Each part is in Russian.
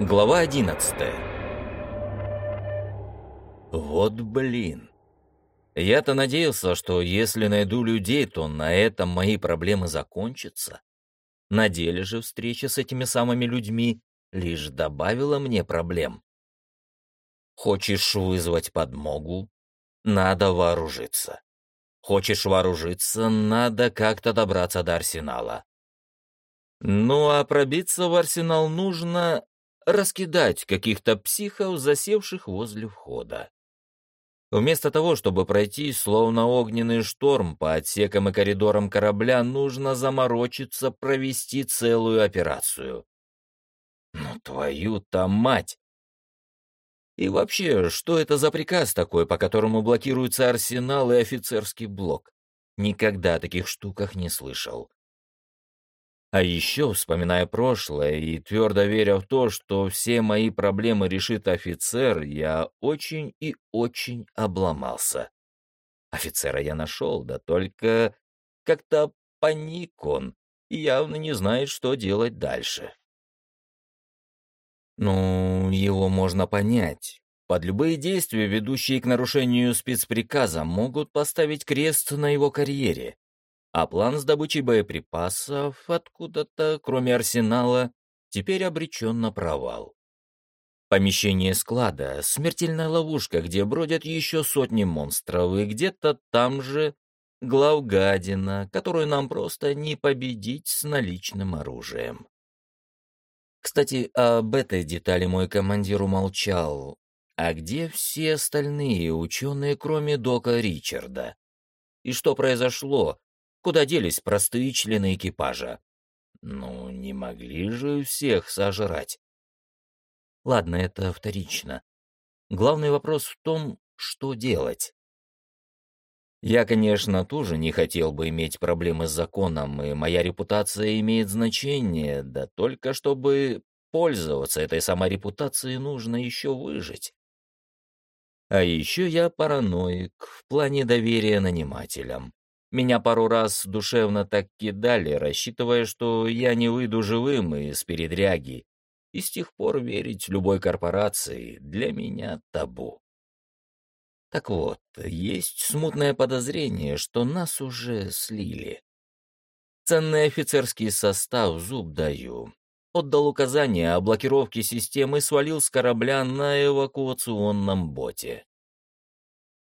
Глава одиннадцатая Вот блин. Я-то надеялся, что если найду людей, то на этом мои проблемы закончатся. На деле же встреча с этими самыми людьми лишь добавила мне проблем. Хочешь вызвать подмогу? Надо вооружиться. Хочешь вооружиться, надо как-то добраться до арсенала. Ну а пробиться в арсенал нужно раскидать каких-то психов, засевших возле входа. Вместо того, чтобы пройти словно огненный шторм по отсекам и коридорам корабля, нужно заморочиться, провести целую операцию. Ну твою-то мать! И вообще, что это за приказ такой, по которому блокируется арсенал и офицерский блок? Никогда о таких штуках не слышал. А еще, вспоминая прошлое и твердо веря в то, что все мои проблемы решит офицер, я очень и очень обломался. Офицера я нашел, да только как-то паник он и явно не знает, что делать дальше. Ну, его можно понять. Под любые действия, ведущие к нарушению спецприказа, могут поставить крест на его карьере а план с добычей боеприпасов откуда-то, кроме арсенала, теперь обречен на провал. Помещение склада — смертельная ловушка, где бродят еще сотни монстров, и где-то там же главгадина, которую нам просто не победить с наличным оружием. Кстати, об этой детали мой командир умолчал. А где все остальные ученые, кроме Дока Ричарда? И что произошло, Куда делись простые члены экипажа? Ну, не могли же всех сожрать. Ладно, это вторично. Главный вопрос в том, что делать. Я, конечно, тоже не хотел бы иметь проблемы с законом, и моя репутация имеет значение, да только чтобы пользоваться этой самой репутацией, нужно еще выжить. А еще я параноик в плане доверия нанимателям. Меня пару раз душевно так кидали, рассчитывая, что я не выйду живым из передряги. И с тех пор верить любой корпорации для меня табу. Так вот, есть смутное подозрение, что нас уже слили. Ценный офицерский состав, зуб даю, отдал указание о блокировке системы и свалил с корабля на эвакуационном боте.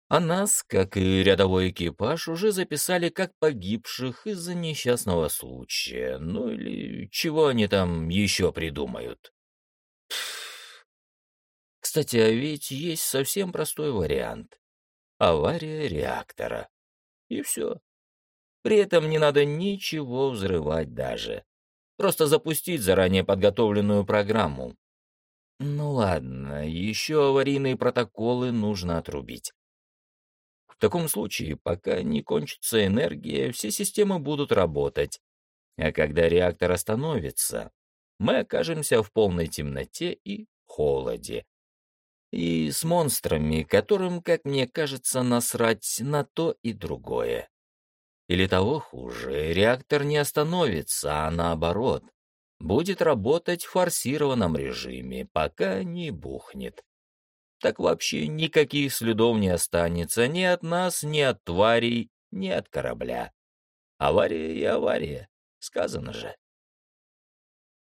А нас, как и рядовой экипаж, уже записали как погибших из-за несчастного случая, ну или чего они там еще придумают. Кстати, а ведь есть совсем простой вариант. Авария реактора. И все. При этом не надо ничего взрывать даже. Просто запустить заранее подготовленную программу. Ну ладно, еще аварийные протоколы нужно отрубить. В таком случае, пока не кончится энергия, все системы будут работать. А когда реактор остановится, мы окажемся в полной темноте и холоде. И с монстрами, которым, как мне кажется, насрать на то и другое. Или того хуже, реактор не остановится, а наоборот, будет работать в форсированном режиме, пока не бухнет так вообще никаких следов не останется ни от нас, ни от тварей, ни от корабля. Авария и авария, сказано же.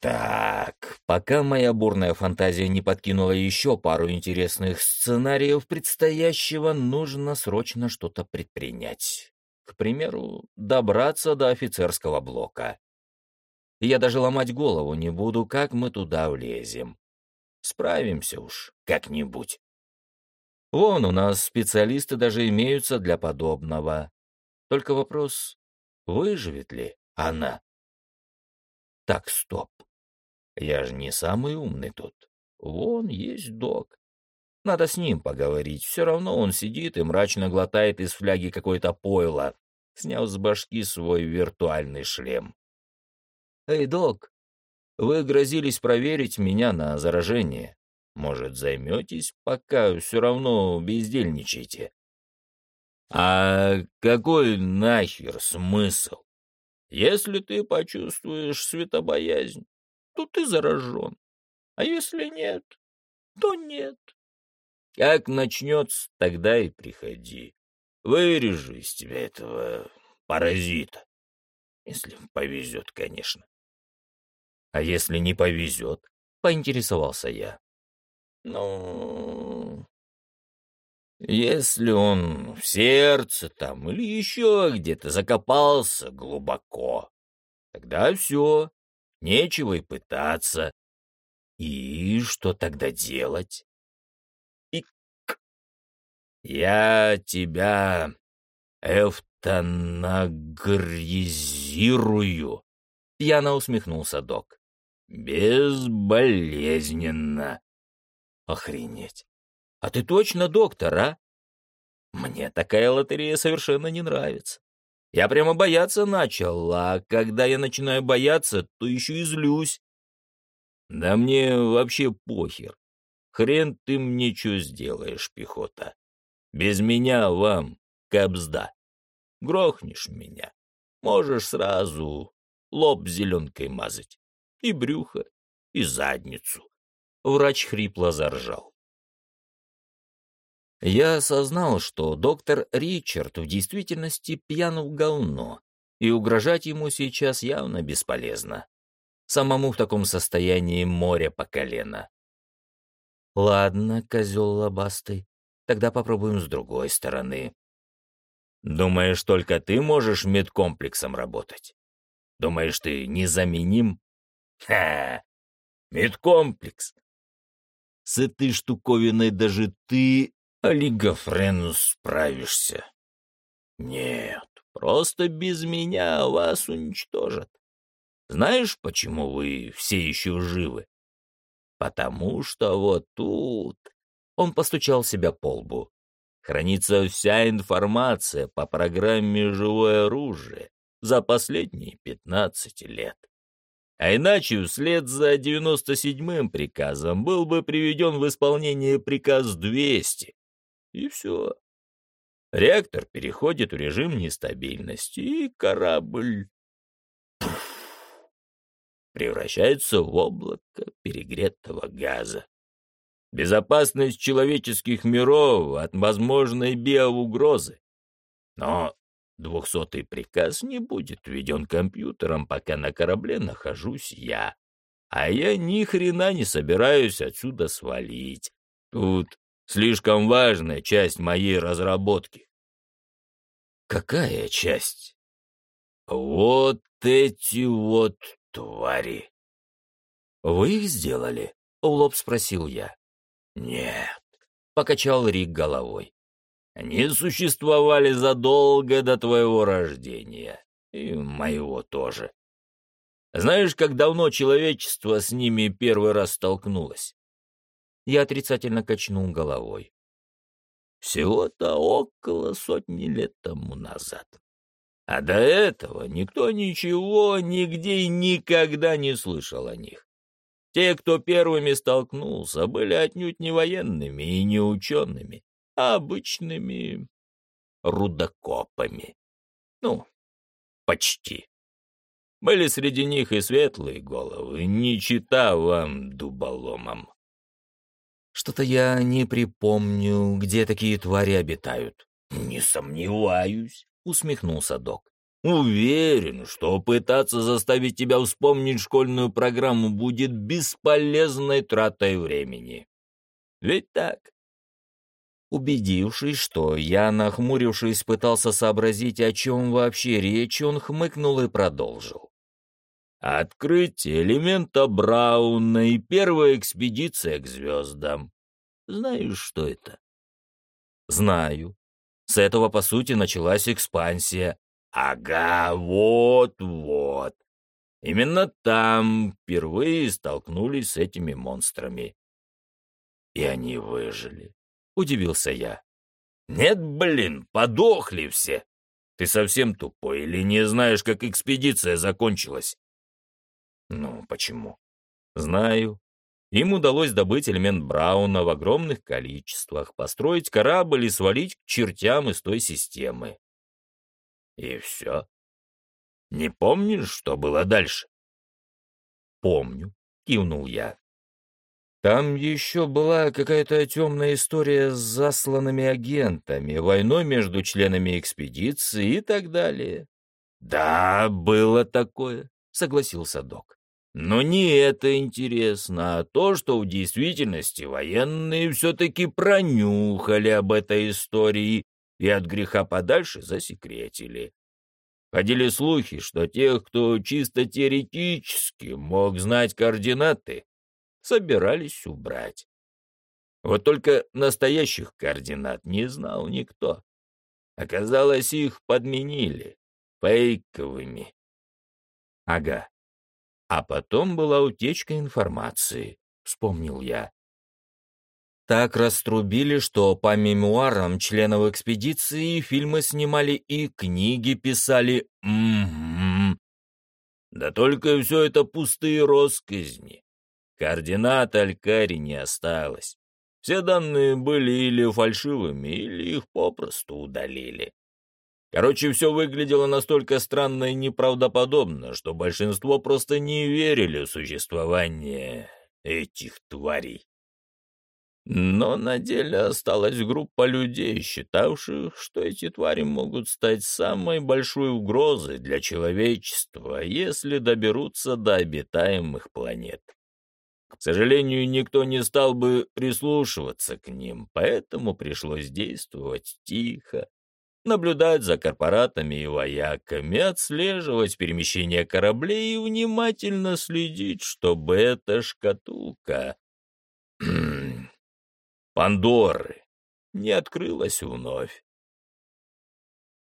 Так, пока моя бурная фантазия не подкинула еще пару интересных сценариев предстоящего, нужно срочно что-то предпринять. К примеру, добраться до офицерского блока. Я даже ломать голову не буду, как мы туда влезем. Справимся уж как-нибудь. Вон у нас специалисты даже имеются для подобного. Только вопрос, выживет ли она? Так, стоп. Я же не самый умный тут. Вон есть док. Надо с ним поговорить. Все равно он сидит и мрачно глотает из фляги какое-то пойло, сняв с башки свой виртуальный шлем. «Эй, док, вы грозились проверить меня на заражение. Может, займетесь, пока все равно бездельничаете? А какой нахер смысл? Если ты почувствуешь светобоязнь, то ты заражен. А если нет, то нет. Как начнется, тогда и приходи. Вырежу из тебя этого паразита. Если повезет, конечно. А если не повезет, поинтересовался я. Ну, если он в сердце там или еще где-то закопался глубоко, тогда все, нечего и пытаться. И что тогда делать? Ик. Я тебя эвтанагризирую, пьяно усмехнулся док. Безболезненно. Охренеть. А ты точно доктор, а? Мне такая лотерея совершенно не нравится. Я прямо бояться начал, а когда я начинаю бояться, то еще и злюсь. Да мне вообще похер. Хрен ты мне что сделаешь, пехота. Без меня вам кабзда. Грохнешь меня. Можешь сразу лоб зеленкой мазать. И брюхо, и задницу. Врач хрипло заржал. Я осознал, что доктор Ричард в действительности пьян в говно, и угрожать ему сейчас явно бесполезно. Самому в таком состоянии море по колено. Ладно, козел лобастый, тогда попробуем с другой стороны. Думаешь, только ты можешь медкомплексом работать? Думаешь, ты незаменим? Ха! Медкомплекс! С этой штуковиной даже ты олигофрену справишься. Нет, просто без меня вас уничтожат. Знаешь, почему вы все еще живы? Потому что вот тут... Он постучал себя по лбу. Хранится вся информация по программе «Живое оружие» за последние пятнадцать лет. А иначе вслед за 97-м приказом был бы приведен в исполнение приказ 200, и все. Реактор переходит в режим нестабильности, и корабль превращается в облако перегретого газа. Безопасность человеческих миров от возможной биоугрозы. Но двухсотый приказ не будет введен компьютером, пока на корабле нахожусь я. А я ни хрена не собираюсь отсюда свалить. Тут Слишком важная часть моей разработки. Какая часть? Вот эти вот твари. Вы их сделали? В лоб спросил я. Нет, покачал Рик головой. Они существовали задолго до твоего рождения. И моего тоже. Знаешь, как давно человечество с ними первый раз столкнулось? Я отрицательно качнул головой. Всего-то около сотни лет тому назад. А до этого никто ничего, нигде и никогда не слышал о них. Те, кто первыми столкнулся, были отнюдь не военными и не учеными, обычными рудокопами. Ну, почти. Были среди них и светлые головы, не чита вам дуболомам. Что-то я не припомню, где такие твари обитают. Не сомневаюсь, усмехнулся док. Уверен, что пытаться заставить тебя вспомнить школьную программу будет бесполезной тратой времени. Ведь так? Убедившись, что я, нахмурившись, пытался сообразить, о чем вообще речь, он хмыкнул и продолжил. Открытие элемента Брауна и первая экспедиция к звездам. Знаешь, что это? Знаю. С этого, по сути, началась экспансия. Ага, вот-вот. Именно там впервые столкнулись с этими монстрами. И они выжили. Удивился я. Нет, блин, подохли все. Ты совсем тупой или не знаешь, как экспедиция закончилась? Ну, почему? Знаю. Им удалось добыть элемент Брауна в огромных количествах, построить корабль и свалить к чертям из той системы. И все. Не помнишь, что было дальше? Помню, кивнул я. Там еще была какая-то темная история с засланными агентами, войной между членами экспедиции и так далее. «Да, было такое», — согласился док. «Но не это интересно, а то, что в действительности военные все-таки пронюхали об этой истории и от греха подальше засекретили. Ходили слухи, что тех, кто чисто теоретически мог знать координаты, собирались убрать. Вот только настоящих координат не знал никто. Оказалось, их подменили фейковыми. Ага. А потом была утечка информации, вспомнил я. Так раструбили, что по мемуарам членов экспедиции фильмы снимали и книги писали. М -м -м. Да только все это пустые росказни. Координат Алькари не осталось. Все данные были или фальшивыми, или их попросту удалили. Короче, все выглядело настолько странно и неправдоподобно, что большинство просто не верили в существование этих тварей. Но на деле осталась группа людей, считавших, что эти твари могут стать самой большой угрозой для человечества, если доберутся до обитаемых планет. К сожалению, никто не стал бы прислушиваться к ним, поэтому пришлось действовать тихо, наблюдать за корпоратами и вояками, отслеживать перемещение кораблей и внимательно следить, чтобы эта шкатулка Пандоры не открылась вновь.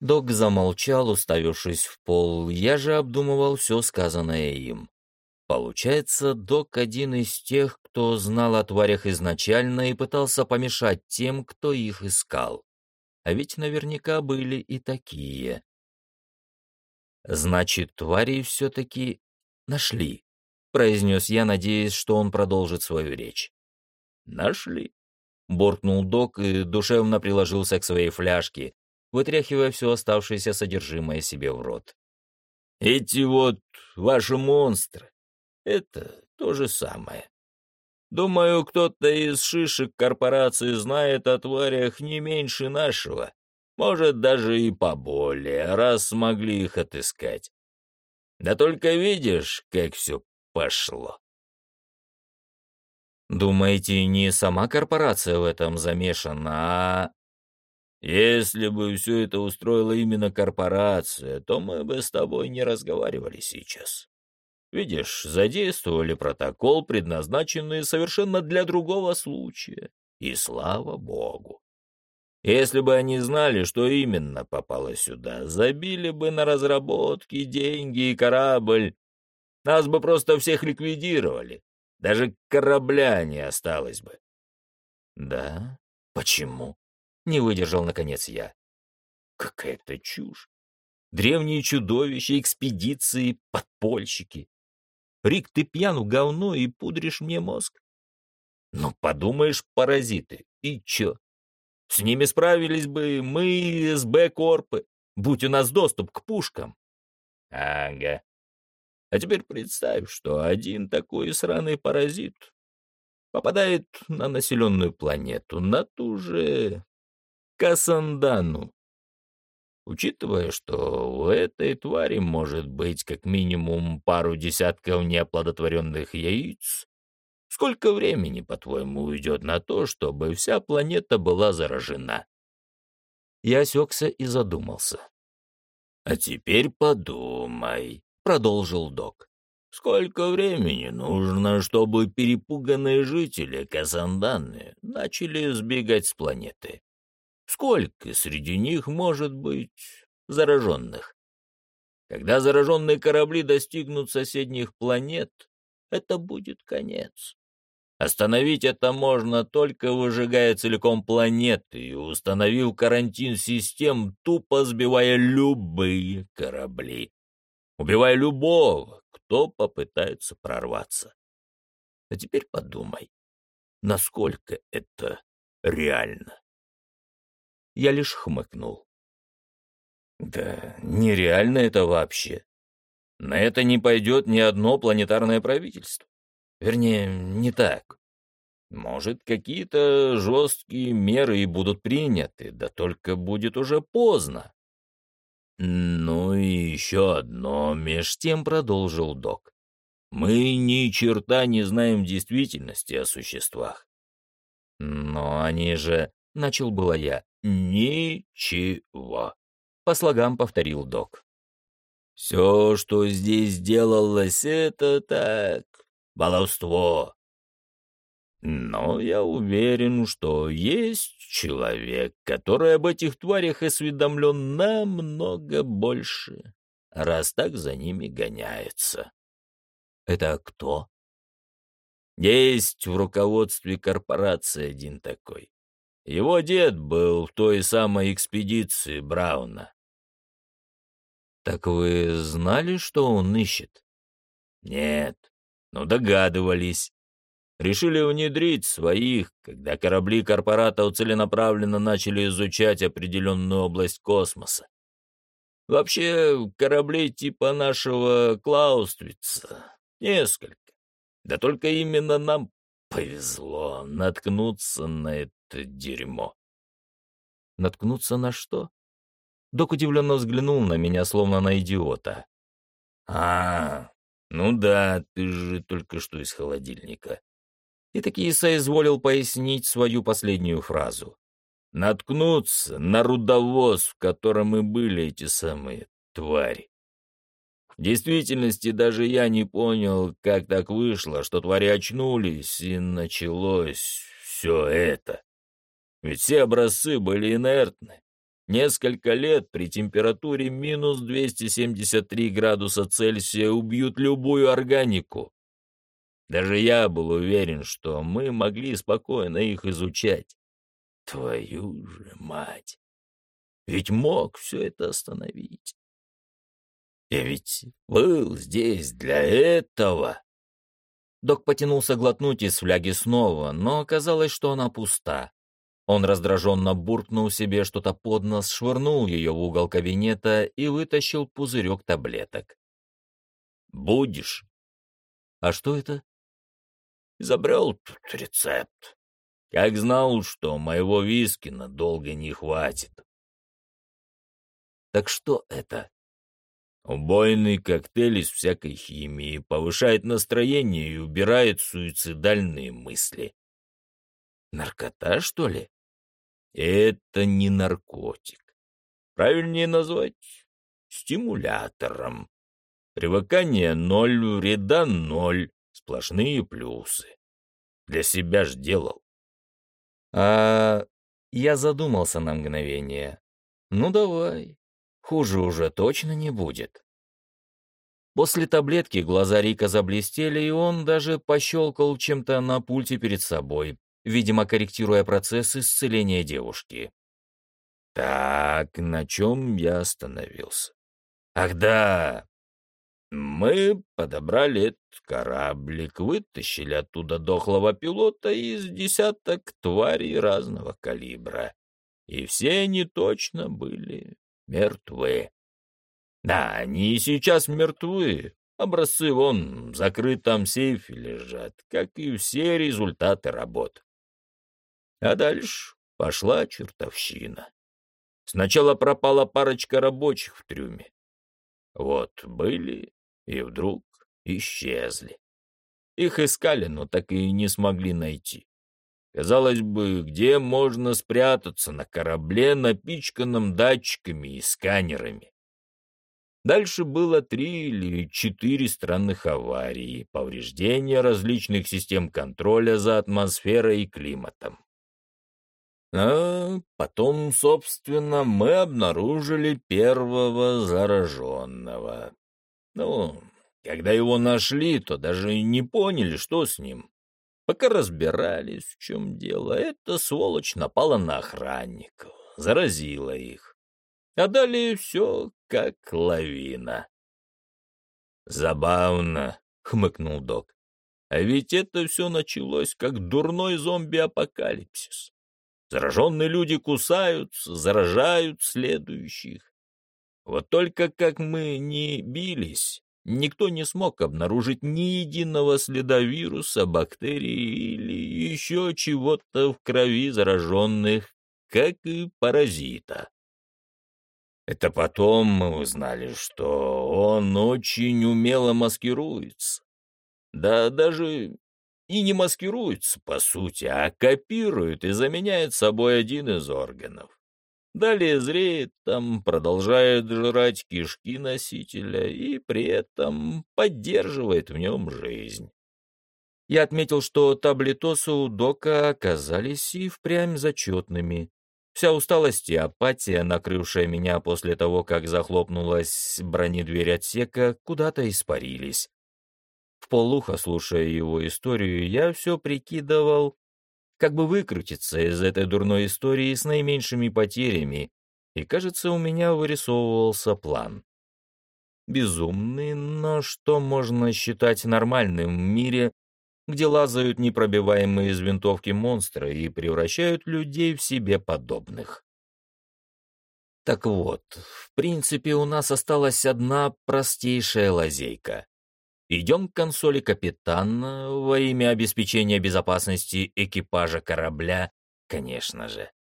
Док замолчал, уставившись в пол. Я же обдумывал все сказанное им. Получается, док один из тех, кто знал о тварях изначально и пытался помешать тем, кто их искал. А ведь наверняка были и такие. Значит, твари все-таки нашли, произнес я, надеясь, что он продолжит свою речь. Нашли. Боркнул док и душевно приложился к своей фляжке, вытряхивая все оставшееся содержимое себе в рот. «Эти вот ваши монстры, это то же самое. Думаю, кто-то из шишек корпорации знает о тварях не меньше нашего, может, даже и поболее, раз смогли их отыскать. Да только видишь, как все пошло. Думаете, не сама корпорация в этом замешана, а... Если бы все это устроила именно корпорация, то мы бы с тобой не разговаривали сейчас. Видишь, задействовали протокол, предназначенный совершенно для другого случая. И слава богу. Если бы они знали, что именно попало сюда, забили бы на разработки, деньги и корабль. Нас бы просто всех ликвидировали. Даже корабля не осталось бы. Да? Почему? Не выдержал, наконец, я. Какая-то чушь. Древние чудовища, экспедиции, подпольщики. Рик, ты пьян в говно и пудришь мне мозг. Ну, подумаешь, паразиты. И чё? С ними справились бы мы, СБ Корпы, будь у нас доступ к пушкам. Ага. А теперь представь, что один такой сраный паразит попадает на населенную планету, на ту же Касандану. Учитывая, что у этой твари может быть как минимум пару десятков неоплодотворенных яиц, сколько времени, по-твоему, уйдет на то, чтобы вся планета была заражена? Я осекся и задумался. А теперь подумай продолжил док. Сколько времени нужно, чтобы перепуганные жители Казанданы начали сбегать с планеты? Сколько среди них может быть зараженных? Когда зараженные корабли достигнут соседних планет, это будет конец. Остановить это можно только выжигая целиком планеты и установив карантин систем, тупо сбивая любые корабли убивая любого, кто попытается прорваться. А теперь подумай, насколько это реально. Я лишь хмыкнул. Да нереально это вообще. На это не пойдет ни одно планетарное правительство. Вернее, не так. Может, какие-то жесткие меры и будут приняты, да только будет уже поздно. Ну и еще одно, меж тем продолжил док. Мы ни черта не знаем действительности о существах. Но они же... Начал было я. Ничего. По слогам повторил док. Все, что здесь делалось, это так, баловство. Но я уверен, что есть человек, который об этих тварях осведомлен намного больше, раз так за ними гоняется. Это кто? Есть в руководстве корпорации один такой. Его дед был в той самой экспедиции Брауна. Так вы знали, что он ищет? Нет, но догадывались. Решили внедрить своих, когда корабли корпората целенаправленно начали изучать определенную область космоса. Вообще, кораблей типа нашего Клаустрица несколько. Да только именно нам повезло наткнуться на это дерьмо. Наткнуться на что? Док удивленно взглянул на меня, словно на идиота. «А, ну да, ты же только что из холодильника и таки соизволил пояснить свою последнюю фразу. Наткнуться на рудовоз, в котором и были эти самые твари. В действительности даже я не понял, как так вышло, что твари очнулись, и началось все это. Ведь все образцы были инертны. Несколько лет при температуре минус 273 градуса Цельсия убьют любую органику. Даже я был уверен, что мы могли спокойно их изучать. Твою же мать! Ведь мог все это остановить. Я ведь был здесь для этого. Док потянулся глотнуть из фляги снова, но оказалось, что она пуста. Он раздраженно буркнул себе что-то под нос, швырнул ее в угол кабинета и вытащил пузырек таблеток. «Будешь?» «А что это?» Изобрел тут рецепт. Как знал, что моего виски надолго не хватит. Так что это? Убойный коктейль из всякой химии повышает настроение и убирает суицидальные мысли. Наркота, что ли? Это не наркотик. Правильнее назвать стимулятором. Привыкание ноль, вреда ноль. Сплошные плюсы. Для себя ж делал. А я задумался на мгновение. Ну давай, хуже уже точно не будет. После таблетки глаза Рика заблестели, и он даже пощелкал чем-то на пульте перед собой, видимо, корректируя процесс исцеления девушки. Так, на чем я остановился? Ах да, мы подобрали этот кораблик, вытащили оттуда дохлого пилота из десяток тварей разного калибра. И все они точно были мертвы. Да, они и сейчас мертвы. Образцы вон в закрытом сейфе лежат, как и все результаты работ. А дальше пошла чертовщина. Сначала пропала парочка рабочих в трюме. Вот были и вдруг исчезли. Их искали, но так и не смогли найти. Казалось бы, где можно спрятаться на корабле, напичканном датчиками и сканерами? Дальше было три или четыре странных аварии, повреждения различных систем контроля за атмосферой и климатом. А потом, собственно, мы обнаружили первого зараженного. Ну, когда его нашли, то даже и не поняли, что с ним. Пока разбирались, в чем дело, эта сволочь напала на охранников, заразила их. А далее все как лавина. «Забавно», — хмыкнул док. «А ведь это все началось как дурной зомби-апокалипсис. Зараженные люди кусаются, заражают следующих. Вот только как мы не бились, никто не смог обнаружить ни единого следа вируса, бактерий или еще чего-то в крови зараженных, как и паразита. Это потом мы узнали, что он очень умело маскируется. Да даже и не маскируется, по сути, а копирует и заменяет собой один из органов. Далее зреет там, продолжает жрать кишки носителя и при этом поддерживает в нем жизнь. Я отметил, что таблетосы у Дока оказались и впрямь зачетными. Вся усталость и апатия, накрывшая меня после того, как захлопнулась бронедверь отсека, куда-то испарились. В полухо, слушая его историю, я все прикидывал, как бы выкрутиться из этой дурной истории с наименьшими потерями, и, кажется, у меня вырисовывался план. Безумный, но что можно считать нормальным в мире, где лазают непробиваемые из винтовки монстры и превращают людей в себе подобных. Так вот, в принципе, у нас осталась одна простейшая лазейка. Идем к консоли капитана во имя обеспечения безопасности экипажа корабля, конечно же.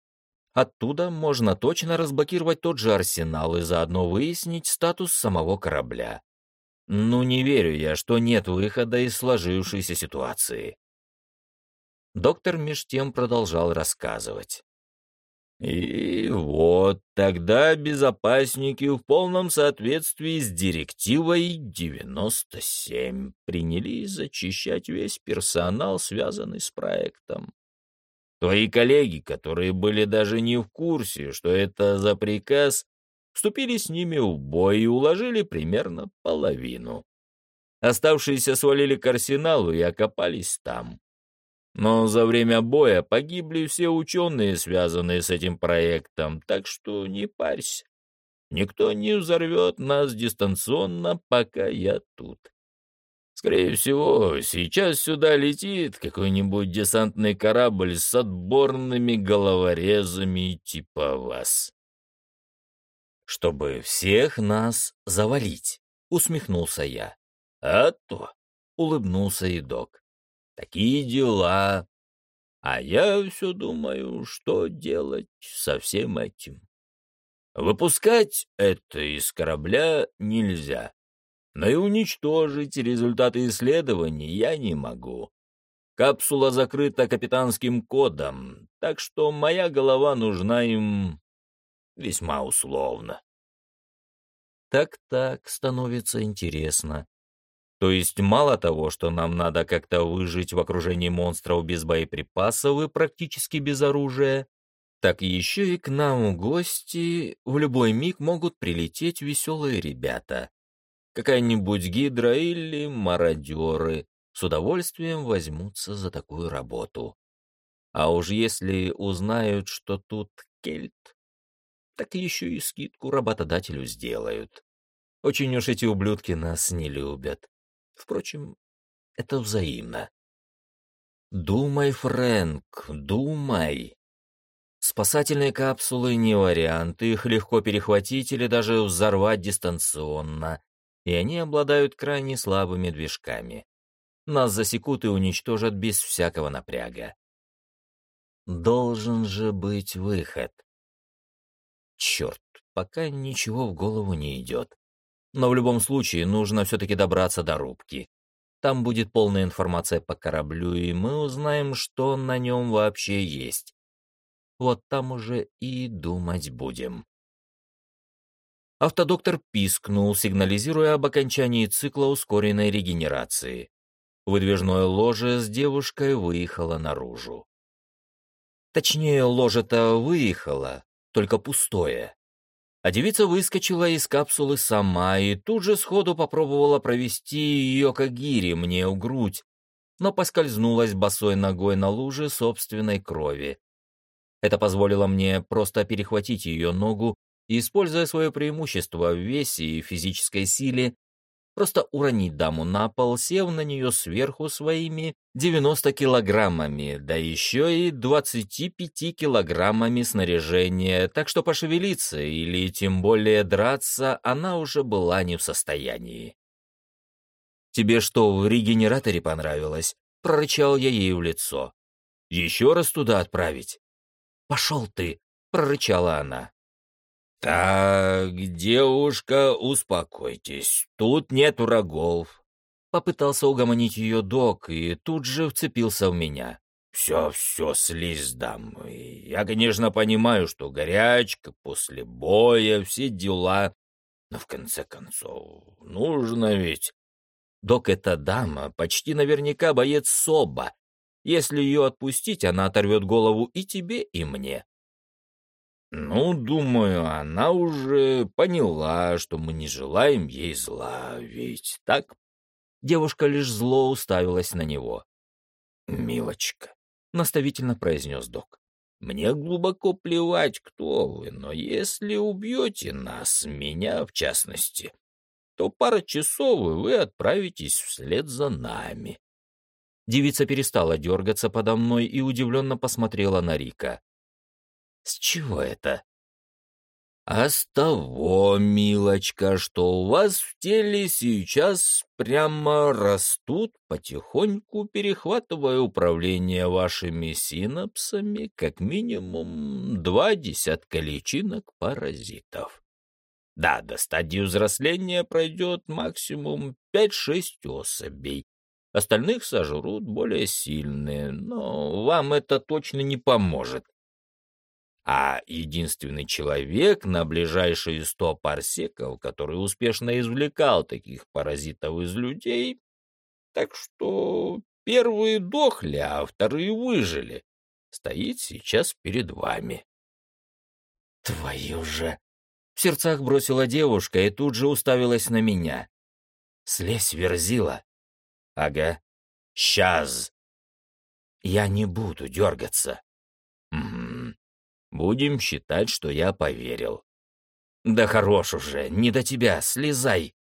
Оттуда можно точно разблокировать тот же арсенал и заодно выяснить статус самого корабля. Ну, не верю я, что нет выхода из сложившейся ситуации. Доктор меж тем продолжал рассказывать. И вот тогда безопасники в полном соответствии с директивой 97 принялись зачищать весь персонал, связанный с проектом. Твои коллеги, которые были даже не в курсе, что это за приказ, вступили с ними в бой и уложили примерно половину. Оставшиеся свалили к арсеналу и окопались там. Но за время боя погибли все ученые, связанные с этим проектом, так что не парься. Никто не взорвет нас дистанционно, пока я тут. Скорее всего, сейчас сюда летит какой-нибудь десантный корабль с отборными головорезами типа вас чтобы всех нас завалить», — усмехнулся я. «А то», — улыбнулся и док, — «такие дела. А я все думаю, что делать со всем этим. Выпускать это из корабля нельзя, но и уничтожить результаты исследований я не могу. Капсула закрыта капитанским кодом, так что моя голова нужна им весьма условно. Так-так, становится интересно. То есть мало того, что нам надо как-то выжить в окружении монстров без боеприпасов и практически без оружия, так еще и к нам гости в любой миг могут прилететь веселые ребята. Какая-нибудь гидра или мародеры с удовольствием возьмутся за такую работу. А уж если узнают, что тут кельт, так еще и скидку работодателю сделают. Очень уж эти ублюдки нас не любят. Впрочем, это взаимно. Думай, Фрэнк, думай. Спасательные капсулы не вариант, их легко перехватить или даже взорвать дистанционно, и они обладают крайне слабыми движками. Нас засекут и уничтожат без всякого напряга. Должен же быть выход. Черт, пока ничего в голову не идет. Но в любом случае нужно все-таки добраться до рубки. Там будет полная информация по кораблю, и мы узнаем, что на нем вообще есть. Вот там уже и думать будем. Автодоктор пискнул, сигнализируя об окончании цикла ускоренной регенерации. Выдвижное ложе с девушкой выехало наружу. Точнее, ложе-то выехало, только пустое. А девица выскочила из капсулы сама и тут же сходу попробовала провести ее кагири мне в грудь, но поскользнулась босой ногой на луже собственной крови. Это позволило мне просто перехватить ее ногу используя свое преимущество в весе и физической силе, просто уронить даму на пол, сев на нее сверху своими 90 килограммами, да еще и 25 килограммами снаряжения, так что пошевелиться или тем более драться она уже была не в состоянии. «Тебе что, в регенераторе понравилось?» — прорычал я ей в лицо. «Еще раз туда отправить?» «Пошел ты!» — прорычала она. «Так, девушка, успокойтесь, тут нет врагов». Попытался угомонить ее док и тут же вцепился в меня. «Все, все, слезь дам. Я, конечно, понимаю, что горячка после боя, все дела, но в конце концов, нужно ведь...» Док эта дама почти наверняка боец Соба. Если ее отпустить, она оторвет голову и тебе, и мне. Ну, думаю, она уже поняла, что мы не желаем ей зла, ведь так? Девушка лишь зло уставилась на него. «Милочка», — наставительно произнес док, — «мне глубоко плевать, кто вы, но если убьете нас, меня в частности, то пара часов, и вы отправитесь вслед за нами». Девица перестала дергаться подо мной и удивленно посмотрела на Рика. «С чего это?» «А с того, милочка, что у вас в теле сейчас прямо растут, потихоньку перехватывая управление вашими синапсами, как минимум два десятка личинок паразитов. Да, до стадии взросления пройдет максимум 5-6 особей. Остальных сожрут более сильные, но вам это точно не поможет. А единственный человек на ближайшие сто парсеков, который успешно извлекал таких паразитов из людей, так что первые дохли, а вторые выжили, стоит сейчас перед вами. Твою же! В сердцах бросила девушка и тут же уставилась на меня. Слезь, верзила. Ага. Сейчас. Я не буду дергаться. Угу. Будем считать, что я поверил. Да хорош уже, не до тебя, слезай.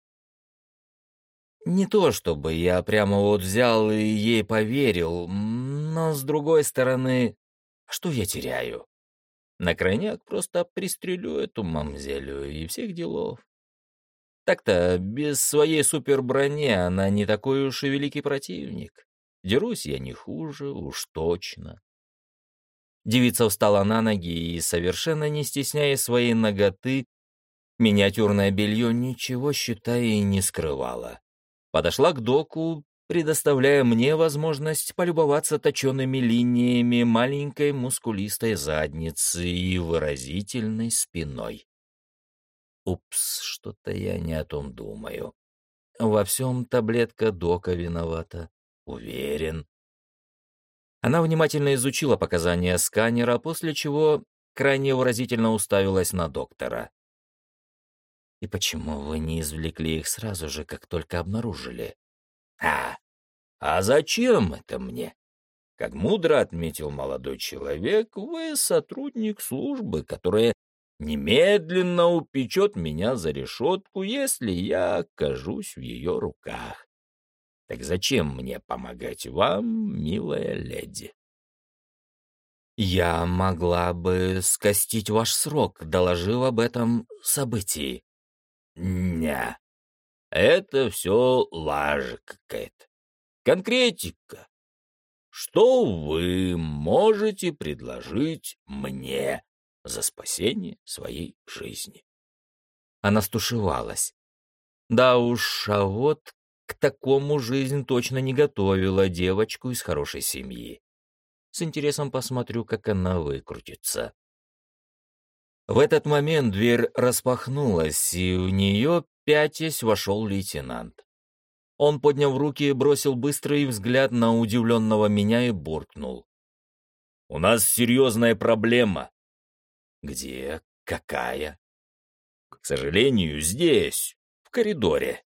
Не то чтобы я прямо вот взял и ей поверил, но с другой стороны, что я теряю? На крайняк просто пристрелю эту мамзелю и всех делов. Так-то, без своей суперброни она не такой уж и великий противник. Дерусь я не хуже, уж точно. Девица встала на ноги и, совершенно не стесняя своей ноготы, миниатюрное белье ничего, считай, и не скрывала. Подошла к доку, предоставляя мне возможность полюбоваться точенными линиями маленькой мускулистой задницы и выразительной спиной. Упс, что-то я не о том думаю. Во всем таблетка Дока виновата. Уверен. Она внимательно изучила показания сканера, после чего крайне выразительно уставилась на доктора. «И почему вы не извлекли их сразу же, как только обнаружили?» «А, «А зачем это мне?» Как мудро отметил молодой человек, вы сотрудник службы, которая немедленно упечет меня за решетку, если я окажусь в ее руках. Так зачем мне помогать вам, милая леди? Я могла бы скостить ваш срок, доложив об этом событии. Не, это все лажа какая-то. Конкретика. Что вы можете предложить мне за спасение своей жизни? Она стушевалась. Да уж, а вот к такому жизнь точно не готовила девочку из хорошей семьи. С интересом посмотрю, как она выкрутится. В этот момент дверь распахнулась, и в нее, пятясь, вошел лейтенант. Он, подняв руки, бросил быстрый взгляд на удивленного меня и буркнул. «У нас серьезная проблема». «Где? Какая?» «К сожалению, здесь, в коридоре».